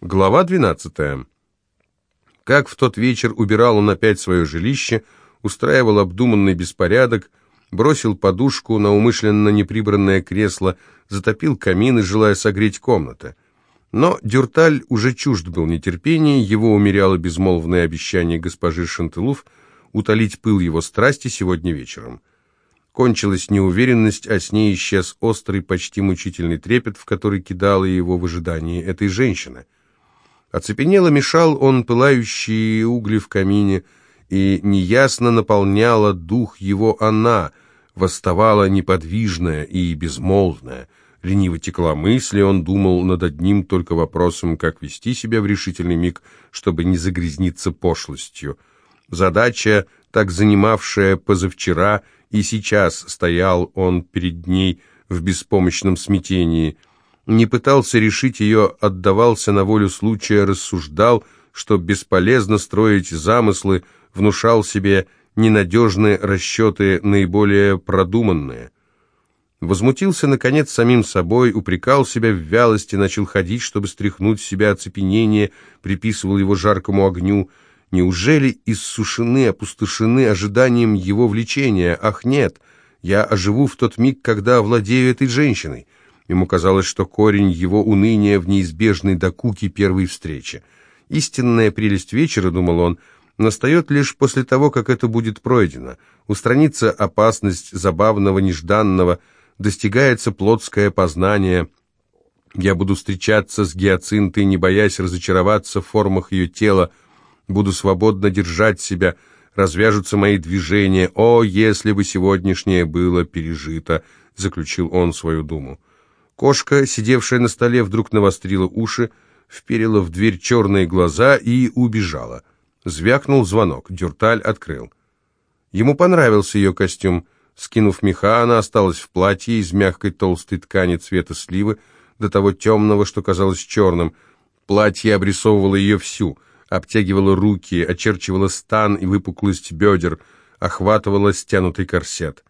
Глава 12. Как в тот вечер убирал он опять свое жилище, устраивал обдуманный беспорядок, бросил подушку на умышленно неприбранное кресло, затопил камин и желая согреть комнаты. Но Дюрталь уже чужд был нетерпения, его умеряло безмолвное обещание госпожи Шантылуф утолить пыл его страсти сегодня вечером. Кончилась неуверенность, а с ней исчез острый, почти мучительный трепет, в который кидала его в ожидании этой женщины — Оцепенело мешал он пылающие угли в камине, и неясно наполняла дух его она, восставала неподвижная и безмолвная. Лениво текла мысли, он думал над одним только вопросом, как вести себя в решительный миг, чтобы не загрязниться пошлостью. Задача, так занимавшая позавчера, и сейчас стоял он перед ней в беспомощном смятении – не пытался решить ее, отдавался на волю случая, рассуждал, что бесполезно строить замыслы, внушал себе ненадежные расчеты, наиболее продуманные. Возмутился, наконец, самим собой, упрекал себя в вялости, начал ходить, чтобы стряхнуть с себя оцепенение, приписывал его жаркому огню. Неужели иссушены, опустошены ожиданием его влечения? Ах, нет, я оживу в тот миг, когда овладею этой женщиной. Ему казалось, что корень его уныния в неизбежной докуке первой встречи. Истинная прелесть вечера, думал он, настает лишь после того, как это будет пройдено. Устранится опасность забавного, нежданного, достигается плотское познание. Я буду встречаться с гиацинтой, не боясь разочароваться в формах ее тела, буду свободно держать себя, развяжутся мои движения. О, если бы сегодняшнее было пережито, заключил он свою думу. Кошка, сидевшая на столе, вдруг навострила уши, вперила в дверь черные глаза и убежала. Звякнул звонок, Дюрталь открыл. Ему понравился ее костюм. Скинув меха, она осталась в платье из мягкой толстой ткани цвета сливы, до того темного, что казалось черным. Платье обрисовывало ее всю, обтягивало руки, очерчивало стан и выпуклость бедер, охватывало стянутый корсет.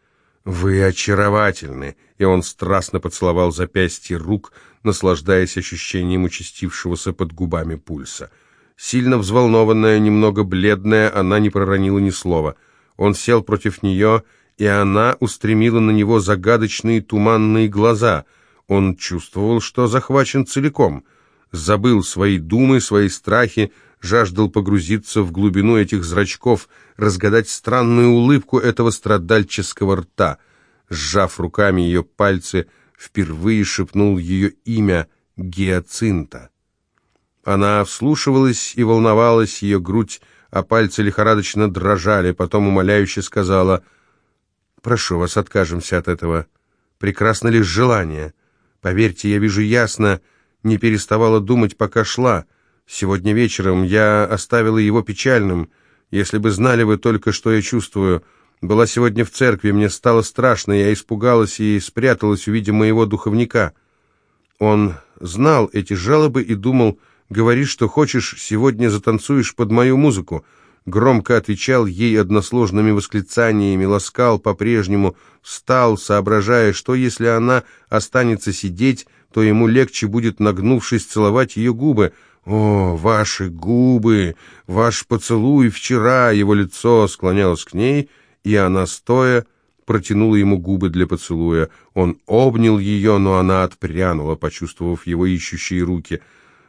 «Вы очаровательны!» И он страстно поцеловал запястье рук, наслаждаясь ощущением участившегося под губами пульса. Сильно взволнованная, немного бледная, она не проронила ни слова. Он сел против нее, и она устремила на него загадочные туманные глаза. Он чувствовал, что захвачен целиком. Забыл свои думы, свои страхи, жаждал погрузиться в глубину этих зрачков, разгадать странную улыбку этого страдальческого рта. Сжав руками ее пальцы, впервые шепнул ее имя Гиацинта. Она вслушивалась и волновалась, ее грудь, а пальцы лихорадочно дрожали, потом умоляюще сказала «Прошу вас, откажемся от этого. Прекрасно лишь желание. Поверьте, я вижу ясно, не переставала думать, пока шла». Сегодня вечером я оставила его печальным. Если бы знали вы только, что я чувствую. Была сегодня в церкви, мне стало страшно, я испугалась и спряталась, увидя моего духовника. Он знал эти жалобы и думал, говори, что хочешь, сегодня затанцуешь под мою музыку. Громко отвечал ей односложными восклицаниями, ласкал по-прежнему, встал, соображая, что если она останется сидеть, то ему легче будет, нагнувшись, целовать ее губы, «О, ваши губы! Ваш поцелуй вчера!» Его лицо склонялось к ней, и она, стоя, протянула ему губы для поцелуя. Он обнял ее, но она отпрянула, почувствовав его ищущие руки.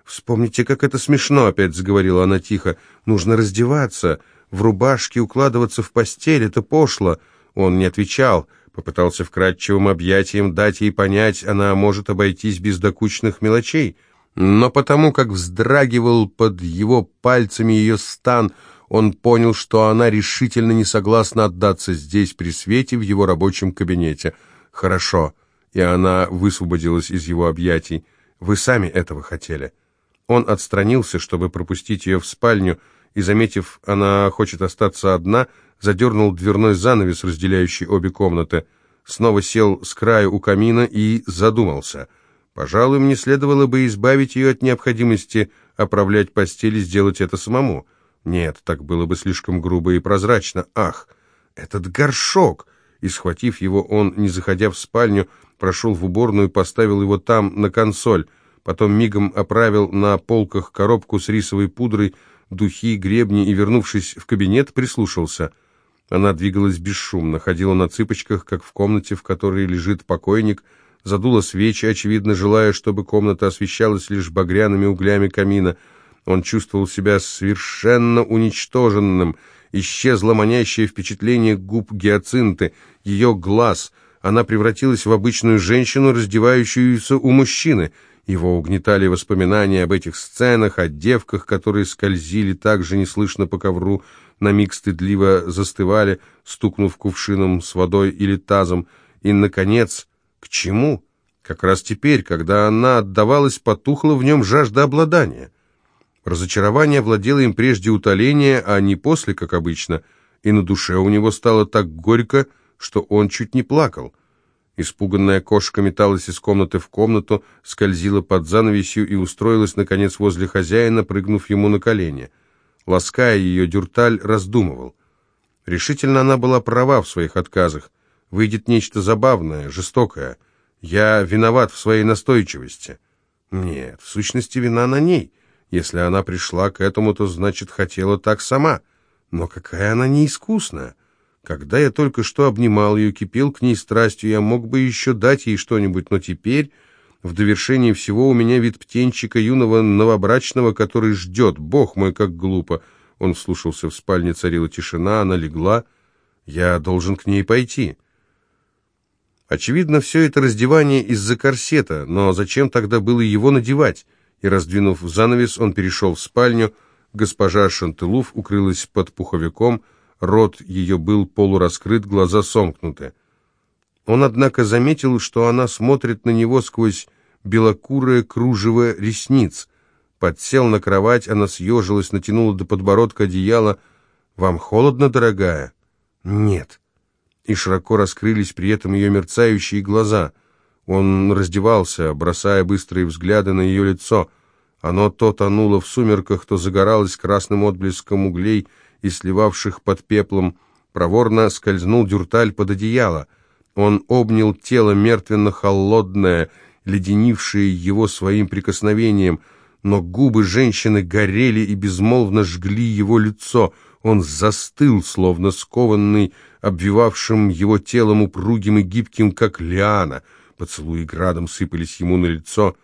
«Вспомните, как это смешно!» — опять заговорила она тихо. «Нужно раздеваться, в рубашке укладываться в постель, это пошло!» Он не отвечал, попытался вкрадчивым объятием дать ей понять, она может обойтись без докучных мелочей — но потому как вздрагивал под его пальцами ее стан, он понял, что она решительно не согласна отдаться здесь при свете в его рабочем кабинете. «Хорошо», и она высвободилась из его объятий. «Вы сами этого хотели». Он отстранился, чтобы пропустить ее в спальню, и, заметив, она хочет остаться одна, задернул дверной занавес, разделяющий обе комнаты, снова сел с краю у камина и задумался — Пожалуй, мне следовало бы избавить ее от необходимости оправлять постель и сделать это самому. Нет, так было бы слишком грубо и прозрачно. Ах, этот горшок! И, схватив его, он, не заходя в спальню, прошел в уборную и поставил его там, на консоль. Потом мигом оправил на полках коробку с рисовой пудрой, духи, гребни и, вернувшись в кабинет, прислушался. Она двигалась бесшумно, ходила на цыпочках, как в комнате, в которой лежит покойник, задула свечи, очевидно, желая, чтобы комната освещалась лишь багряными углями камина. Он чувствовал себя совершенно уничтоженным. Исчезло манящее впечатление губ гиацинты, ее глаз. Она превратилась в обычную женщину, раздевающуюся у мужчины — его угнетали воспоминания об этих сценах, о девках, которые скользили так же неслышно по ковру, на миг стыдливо застывали, стукнув кувшином с водой или тазом. И, наконец, к чему? Как раз теперь, когда она отдавалась, потухла в нем жажда обладания. Разочарование владело им прежде утоления, а не после, как обычно, и на душе у него стало так горько, что он чуть не плакал. Испуганная кошка металась из комнаты в комнату, скользила под занавесью и устроилась, наконец, возле хозяина, прыгнув ему на колени. Лаская ее, Дюрталь раздумывал. Решительно она была права в своих отказах. Выйдет нечто забавное, жестокое. Я виноват в своей настойчивости. Нет, в сущности, вина на ней. Если она пришла к этому, то, значит, хотела так сама. Но какая она неискусная. Когда я только что обнимал ее, кипел к ней страстью, я мог бы еще дать ей что-нибудь, но теперь, в довершении всего, у меня вид птенчика юного новобрачного, который ждет. Бог мой, как глупо! Он вслушался в спальне, царила тишина, она легла. Я должен к ней пойти. Очевидно, все это раздевание из-за корсета, но зачем тогда было его надевать? И, раздвинув занавес, он перешел в спальню. Госпожа Шантылуф укрылась под пуховиком, рот ее был полураскрыт, глаза сомкнуты. Он, однако, заметил, что она смотрит на него сквозь белокурое кружево ресниц. Подсел на кровать, она съежилась, натянула до подбородка одеяло. «Вам холодно, дорогая?» «Нет». И широко раскрылись при этом ее мерцающие глаза. Он раздевался, бросая быстрые взгляды на ее лицо. Оно то тонуло в сумерках, то загоралось красным отблеском углей, и сливавших под пеплом, проворно скользнул дюрталь под одеяло. Он обнял тело мертвенно-холодное, леденившее его своим прикосновением, но губы женщины горели и безмолвно жгли его лицо. Он застыл, словно скованный, обвивавшим его телом упругим и гибким, как лиана. Поцелуи градом сыпались ему на лицо.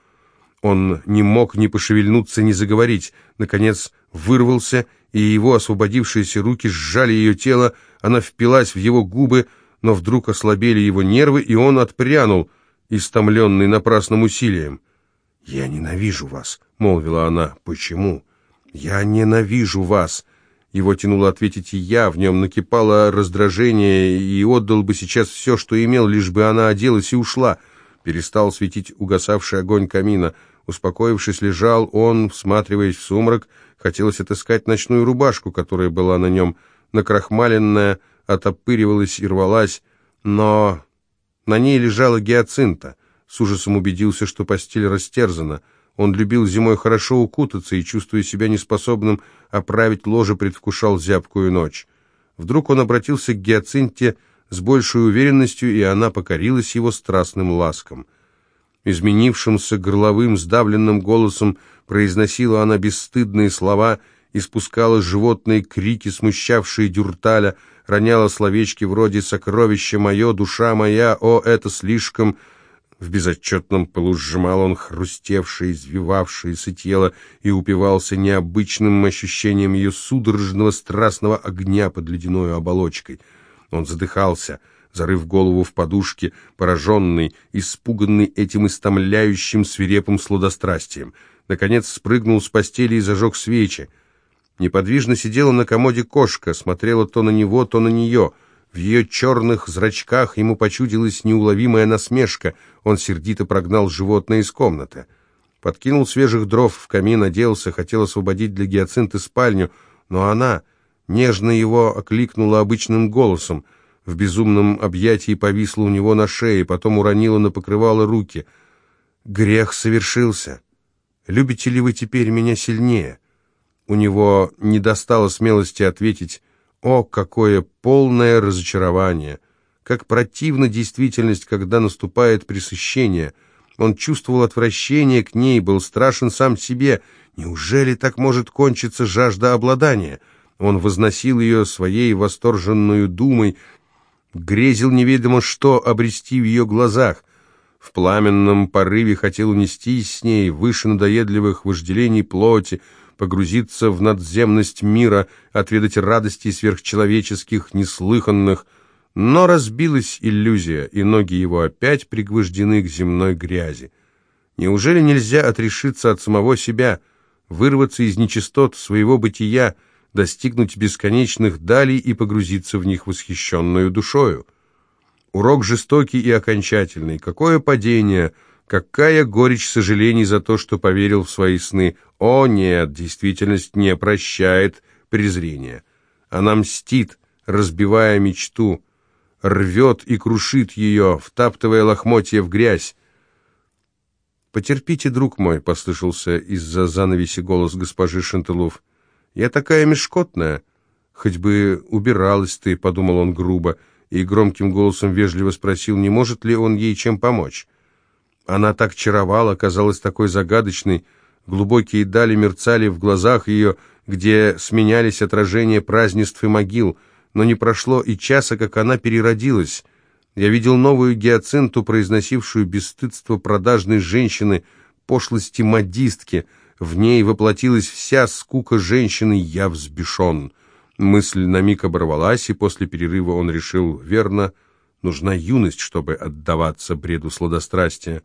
Он не мог ни пошевельнуться, ни заговорить. Наконец вырвался и его освободившиеся руки сжали ее тело, она впилась в его губы, но вдруг ослабели его нервы, и он отпрянул, истомленный напрасным усилием. «Я ненавижу вас», — молвила она. «Почему?» «Я ненавижу вас». Его тянуло ответить и я, в нем накипало раздражение, и отдал бы сейчас все, что имел, лишь бы она оделась и ушла. Перестал светить угасавший огонь камина. Успокоившись, лежал он, всматриваясь в сумрак, Хотелось отыскать ночную рубашку, которая была на нем накрахмаленная, отопыривалась и рвалась, но на ней лежала гиацинта. С ужасом убедился, что постель растерзана. Он любил зимой хорошо укутаться и, чувствуя себя неспособным оправить ложе, предвкушал зябкую ночь. Вдруг он обратился к гиацинте с большей уверенностью, и она покорилась его страстным ласкам. Изменившимся горловым, сдавленным голосом произносила она бесстыдные слова, испускала животные крики, смущавшие дюрталя, роняла словечки вроде «сокровище мое, душа моя, о, это слишком...» В безотчетном полу сжимал он хрустевшее, извивавшееся тело и упивался необычным ощущением ее судорожного страстного огня под ледяной оболочкой. Он задыхался — зарыв голову в подушки, пораженный, испуганный этим истомляющим свирепым сладострастием. Наконец спрыгнул с постели и зажег свечи. Неподвижно сидела на комоде кошка, смотрела то на него, то на нее. В ее черных зрачках ему почудилась неуловимая насмешка. Он сердито прогнал животное из комнаты. Подкинул свежих дров в камин, оделся, хотел освободить для гиацинты спальню, но она нежно его окликнула обычным голосом — в безумном объятии повисла у него на шее, потом уронила на покрывало руки. «Грех совершился. Любите ли вы теперь меня сильнее?» У него не достало смелости ответить «О, какое полное разочарование! Как противна действительность, когда наступает пресыщение!» Он чувствовал отвращение к ней, был страшен сам себе. Неужели так может кончиться жажда обладания? Он возносил ее своей восторженную думой, грезил неведомо что обрести в ее глазах. В пламенном порыве хотел унестись с ней выше надоедливых вожделений плоти, погрузиться в надземность мира, отведать радостей сверхчеловеческих, неслыханных, но разбилась иллюзия, и ноги его опять пригвождены к земной грязи. Неужели нельзя отрешиться от самого себя, вырваться из нечистот своего бытия, достигнуть бесконечных далей и погрузиться в них восхищенную душою? Урок жестокий и окончательный. Какое падение, какая горечь сожалений за то, что поверил в свои сны. О нет, действительность не прощает презрения. Она мстит, разбивая мечту, рвет и крушит ее, втаптывая лохмотья в грязь. «Потерпите, друг мой», — послышался из-за занавеси голос госпожи Шантылов. «Я такая мешкотная». «Хоть бы убиралась ты», — подумал он грубо, и громким голосом вежливо спросил, не может ли он ей чем помочь. Она так чаровала, казалась такой загадочной, глубокие дали мерцали в глазах ее, где сменялись отражения празднеств и могил — но не прошло и часа, как она переродилась. Я видел новую гиацинту, произносившую бесстыдство продажной женщины, пошлости модистки. В ней воплотилась вся скука женщины, я взбешен. Мысль на миг оборвалась, и после перерыва он решил, верно, нужна юность, чтобы отдаваться бреду сладострастия.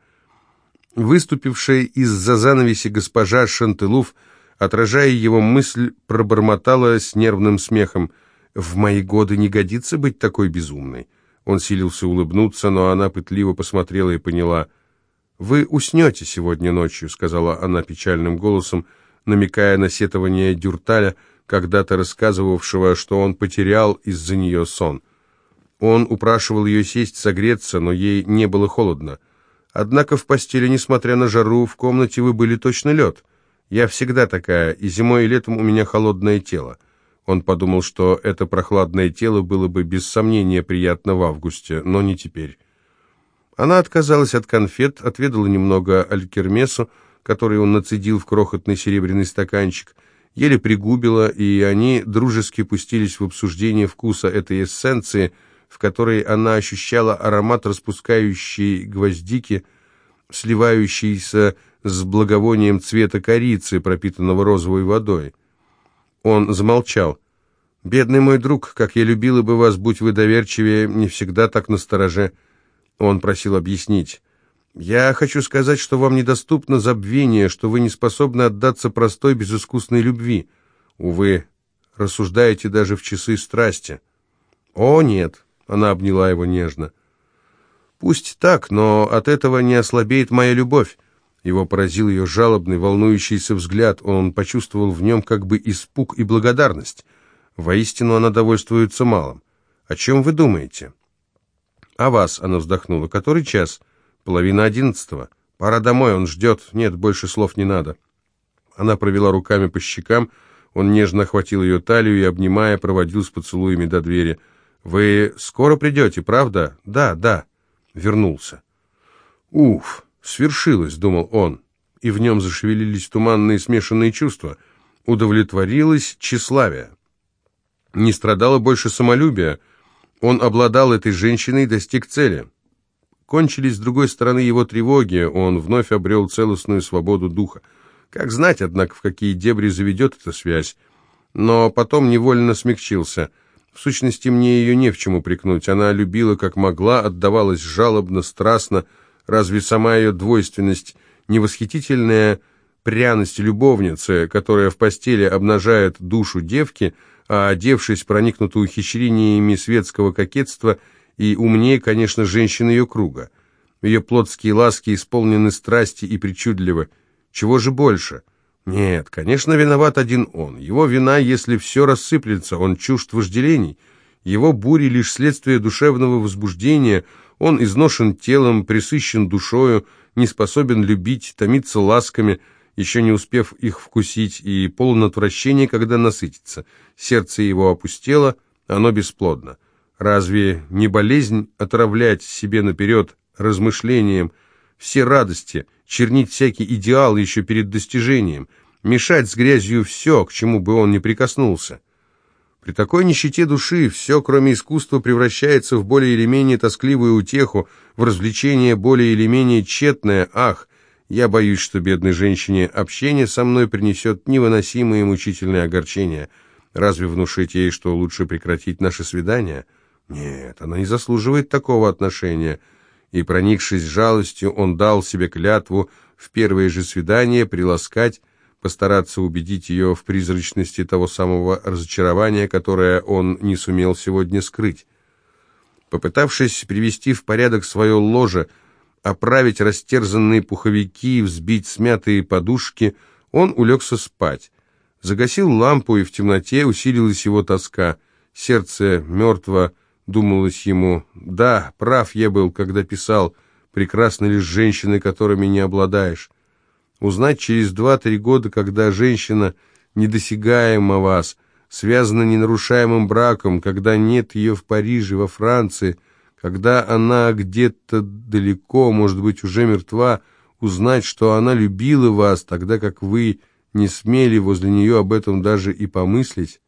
Выступившая из-за занавеси госпожа Шантылуф, отражая его мысль, пробормотала с нервным смехом — в мои годы не годится быть такой безумной. Он силился улыбнуться, но она пытливо посмотрела и поняла. «Вы уснете сегодня ночью», — сказала она печальным голосом, намекая на сетование Дюрталя, когда-то рассказывавшего, что он потерял из-за нее сон. Он упрашивал ее сесть согреться, но ей не было холодно. Однако в постели, несмотря на жару, в комнате вы были точно лед. Я всегда такая, и зимой и летом у меня холодное тело. Он подумал, что это прохладное тело было бы без сомнения приятно в августе, но не теперь. Она отказалась от конфет, отведала немного алькермесу, который он нацедил в крохотный серебряный стаканчик, еле пригубила, и они дружески пустились в обсуждение вкуса этой эссенции, в которой она ощущала аромат распускающей гвоздики, сливающийся с благовонием цвета корицы, пропитанного розовой водой. Он замолчал. «Бедный мой друг, как я любила бы вас, будь вы доверчивее, не всегда так настороже». Он просил объяснить. «Я хочу сказать, что вам недоступно забвение, что вы не способны отдаться простой, безыскусной любви. Увы, рассуждаете даже в часы страсти». «О, нет», — она обняла его нежно. «Пусть так, но от этого не ослабеет моя любовь. Его поразил ее жалобный, волнующийся взгляд. Он почувствовал в нем как бы испуг и благодарность. Воистину она довольствуется малым. «О чем вы думаете?» «О вас», — она вздохнула. «Который час?» «Половина одиннадцатого. Пора домой, он ждет. Нет, больше слов не надо». Она провела руками по щекам. Он нежно охватил ее талию и, обнимая, проводил с поцелуями до двери. «Вы скоро придете, правда?» «Да, да». Вернулся. «Уф!» Свершилось, думал он, и в нем зашевелились туманные смешанные чувства. Удовлетворилось тщеславие. Не страдало больше самолюбия. Он обладал этой женщиной и достиг цели. Кончились, с другой стороны, его тревоги, он вновь обрел целостную свободу духа. Как знать, однако, в какие дебри заведет эта связь. Но потом невольно смягчился. В сущности, мне ее не в чем упрекнуть. Она любила, как могла, отдавалась жалобно, страстно, Разве сама ее двойственность не восхитительная пряность любовницы, которая в постели обнажает душу девки, а, одевшись, проникнута ухищрениями светского кокетства и умнее, конечно, женщины ее круга. Ее плотские ласки исполнены страсти и причудливо. Чего же больше? Нет, конечно, виноват один он. Его вина, если все рассыплется, он чужд вожделений. Его бури лишь следствие душевного возбуждения – он изношен телом, присыщен душою, не способен любить, томиться ласками, еще не успев их вкусить, и полон отвращения, когда насытится. Сердце его опустело, оно бесплодно. Разве не болезнь отравлять себе наперед размышлением все радости, чернить всякий идеал еще перед достижением, мешать с грязью все, к чему бы он ни прикоснулся. При такой нищете души все, кроме искусства, превращается в более или менее тоскливую утеху, в развлечение более или менее тщетное. Ах, я боюсь, что бедной женщине общение со мной принесет невыносимые мучительные огорчения. Разве внушить ей, что лучше прекратить наше свидание? Нет, она не заслуживает такого отношения. И, проникшись жалостью, он дал себе клятву в первое же свидание приласкать, постараться убедить ее в призрачности того самого разочарования, которое он не сумел сегодня скрыть. Попытавшись привести в порядок свое ложе, оправить растерзанные пуховики, взбить смятые подушки, он улегся спать. Загасил лампу, и в темноте усилилась его тоска. Сердце мертво, думалось ему. Да, прав я был, когда писал, прекрасны лишь женщины, которыми не обладаешь. Узнать через два-три года, когда женщина недосягаема вас, связана ненарушаемым браком, когда нет ее в Париже, во Франции – когда она где-то далеко, может быть, уже мертва, узнать, что она любила вас, тогда как вы не смели возле нее об этом даже и помыслить.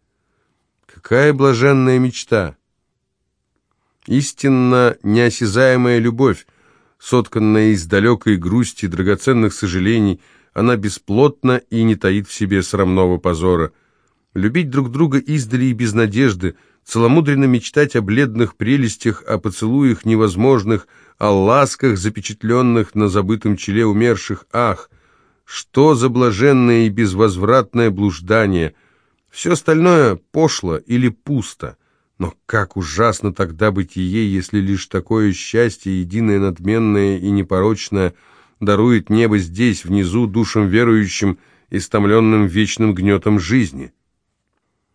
Какая блаженная мечта! Истинно неосязаемая любовь, сотканная из далекой грусти, драгоценных сожалений, она бесплотна и не таит в себе срамного позора. Любить друг друга издали и без надежды — целомудренно мечтать о бледных прелестях, о поцелуях невозможных, о ласках, запечатленных на забытом челе умерших. Ах, что за блаженное и безвозвратное блуждание! Все остальное пошло или пусто. Но как ужасно тогда бытие, если лишь такое счастье, единое, надменное и непорочное, дарует небо здесь, внизу, душам верующим, истомленным вечным гнетом жизни.